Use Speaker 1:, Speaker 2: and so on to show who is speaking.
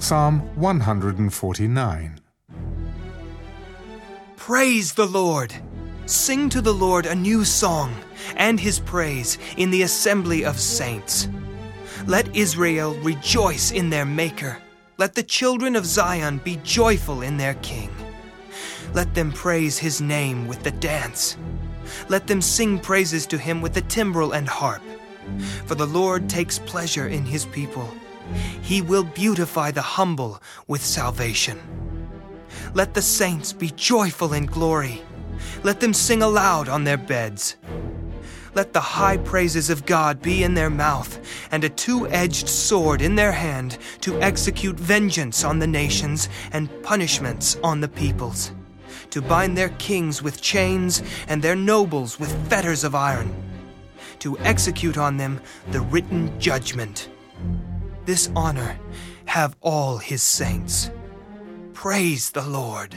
Speaker 1: Psalm 149.
Speaker 2: Praise the Lord! Sing to the Lord a new song, and his praise in the assembly of saints. Let Israel rejoice in their Maker. Let the children of Zion be joyful in their King. Let them praise his name with the dance. Let them sing praises to him with the timbrel and harp. For the Lord takes pleasure in his people. He will beautify the humble with salvation. Let the saints be joyful in glory. Let them sing aloud on their beds. Let the high praises of God be in their mouth, and a two edged sword in their hand to execute vengeance on the nations and punishments on the peoples, to bind their kings with chains and their nobles with fetters of iron, to execute on them the written judgment. This honor have all his saints. Praise the Lord.